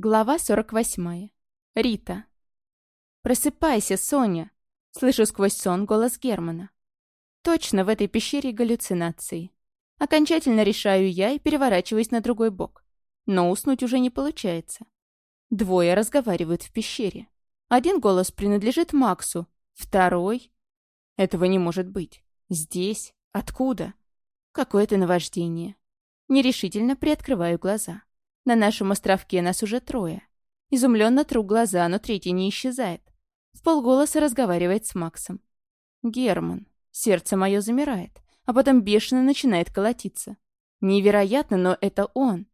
Глава 48. Рита. «Просыпайся, Соня!» Слышу сквозь сон голос Германа. Точно в этой пещере галлюцинации. Окончательно решаю я и переворачиваюсь на другой бок. Но уснуть уже не получается. Двое разговаривают в пещере. Один голос принадлежит Максу, второй... Этого не может быть. Здесь? Откуда? Какое-то наваждение. Нерешительно приоткрываю глаза. На нашем островке нас уже трое. Изумленно тру глаза, но третий не исчезает. В полголоса разговаривает с Максом. Герман. Сердце мое замирает, а потом бешено начинает колотиться. Невероятно, но это он.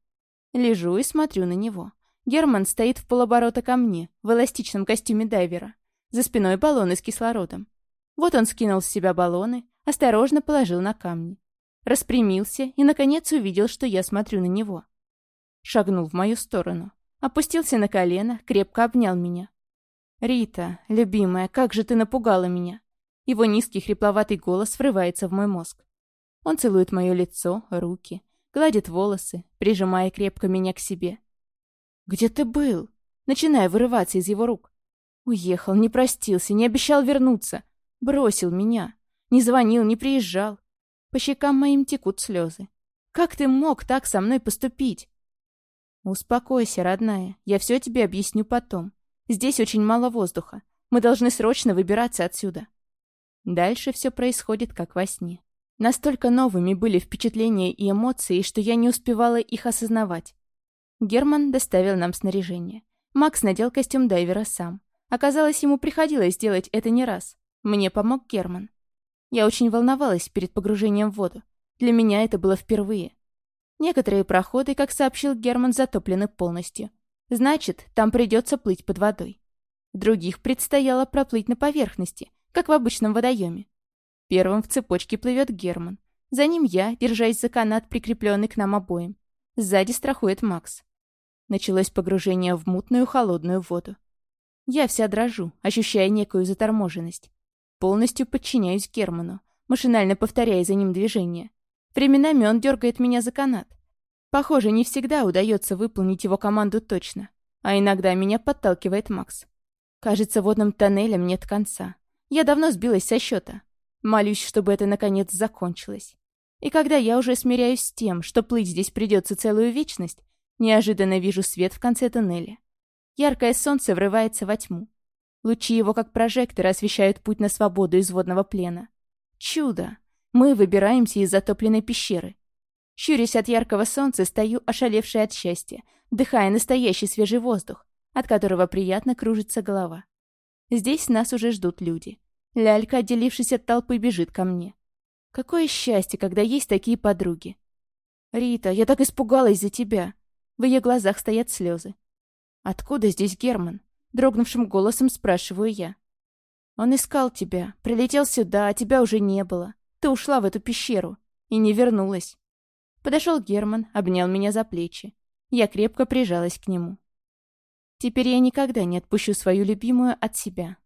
Лежу и смотрю на него. Герман стоит в полоборота ко мне, в эластичном костюме дайвера. За спиной баллоны с кислородом. Вот он скинул с себя баллоны, осторожно положил на камни. Распрямился и, наконец, увидел, что я смотрю на него. Шагнул в мою сторону. Опустился на колено, крепко обнял меня. «Рита, любимая, как же ты напугала меня!» Его низкий хрипловатый голос врывается в мой мозг. Он целует мое лицо, руки, гладит волосы, прижимая крепко меня к себе. «Где ты был?» Начинаю вырываться из его рук. Уехал, не простился, не обещал вернуться. Бросил меня. Не звонил, не приезжал. По щекам моим текут слезы. «Как ты мог так со мной поступить?» «Успокойся, родная, я все тебе объясню потом. Здесь очень мало воздуха. Мы должны срочно выбираться отсюда». Дальше все происходит как во сне. Настолько новыми были впечатления и эмоции, что я не успевала их осознавать. Герман доставил нам снаряжение. Макс надел костюм дайвера сам. Оказалось, ему приходилось делать это не раз. Мне помог Герман. Я очень волновалась перед погружением в воду. Для меня это было впервые. Некоторые проходы, как сообщил Герман, затоплены полностью. Значит, там придется плыть под водой. Других предстояло проплыть на поверхности, как в обычном водоеме. Первым в цепочке плывет Герман. За ним я, держась за канат, прикрепленный к нам обоим. Сзади страхует Макс. Началось погружение в мутную холодную воду. Я вся дрожу, ощущая некую заторможенность. Полностью подчиняюсь Герману, машинально повторяя за ним движение. Временами он дергает меня за канат. Похоже, не всегда удается выполнить его команду точно. А иногда меня подталкивает Макс. Кажется, водным тоннелем нет конца. Я давно сбилась со счета. Молюсь, чтобы это наконец закончилось. И когда я уже смиряюсь с тем, что плыть здесь придется целую вечность, неожиданно вижу свет в конце тоннеля. Яркое солнце врывается во тьму. Лучи его, как прожекторы, освещают путь на свободу из водного плена. Чудо! Мы выбираемся из затопленной пещеры. Щурясь от яркого солнца, стою ошалевшая от счастья, дыхая настоящий свежий воздух, от которого приятно кружится голова. Здесь нас уже ждут люди. Лялька, отделившись от толпы, бежит ко мне. Какое счастье, когда есть такие подруги. «Рита, я так испугалась за тебя!» В ее глазах стоят слезы. «Откуда здесь Герман?» Дрогнувшим голосом спрашиваю я. «Он искал тебя, прилетел сюда, а тебя уже не было. Ты ушла в эту пещеру и не вернулась. Подошел Герман, обнял меня за плечи. Я крепко прижалась к нему. Теперь я никогда не отпущу свою любимую от себя.